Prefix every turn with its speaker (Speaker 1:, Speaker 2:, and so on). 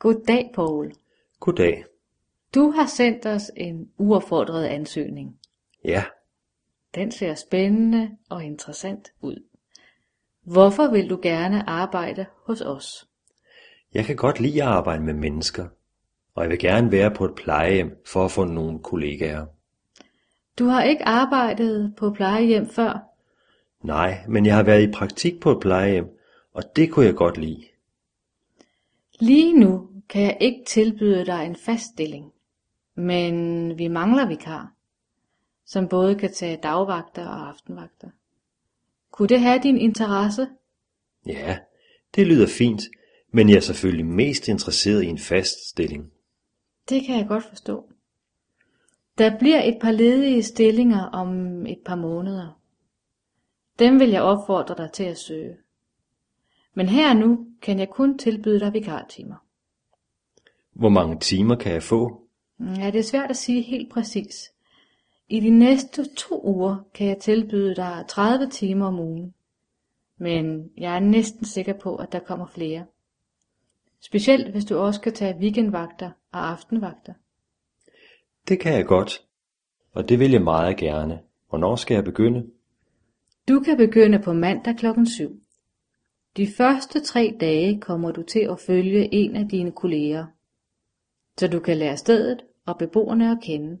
Speaker 1: Goddag, Paul.
Speaker 2: Goddag.
Speaker 1: Du har sendt os en uopfordret ansøgning.
Speaker 2: Ja,
Speaker 1: Den ser spændende og interessant ud. Hvorfor vil du gerne arbejde hos os?
Speaker 2: jeg kan godt lide at arbejde med mennesker, og jeg vil gerne være på et plejehjem for at få nogle kollegaer.
Speaker 1: Du har ikke arbejdet på plejehjem før.
Speaker 2: Nej, men jeg har været i praktik på et plejehjem, og det kunne jeg godt lide.
Speaker 1: Lige nu kan jeg ikke tilbyde dig en fast stilling, men vi mangler vikar, som både kan tage dagvagter og aftenvagter. Kunne det have din interesse?
Speaker 2: Ja, det lyder fint, men jeg er selvfølgelig mest interesseret i en fast stilling.
Speaker 1: Det kan jeg godt forstå. Der bliver et par ledige stillinger om et par måneder. Dem vil jeg opfordre dig til at søge. Men her nu kan jeg kun tilbyde dig vikartimer.
Speaker 2: Hvor mange timer kan jeg få?
Speaker 1: Ja, det er svært at sige helt præcis. I de næste to uger kan jeg tilbyde dig 30 timer om ugen. Men jeg er næsten sikker på, at der kommer flere. Specielt hvis du også kan tage weekendvagter og aftenvagter.
Speaker 2: Det kan jeg godt, og det vil jeg meget gerne. Hvornår skal jeg begynde?
Speaker 1: Du kan begynde på mandag klokken 7. De første tre dage kommer du til at følge en af dine kolleger, så du kan lære stedet og beboerne at kende.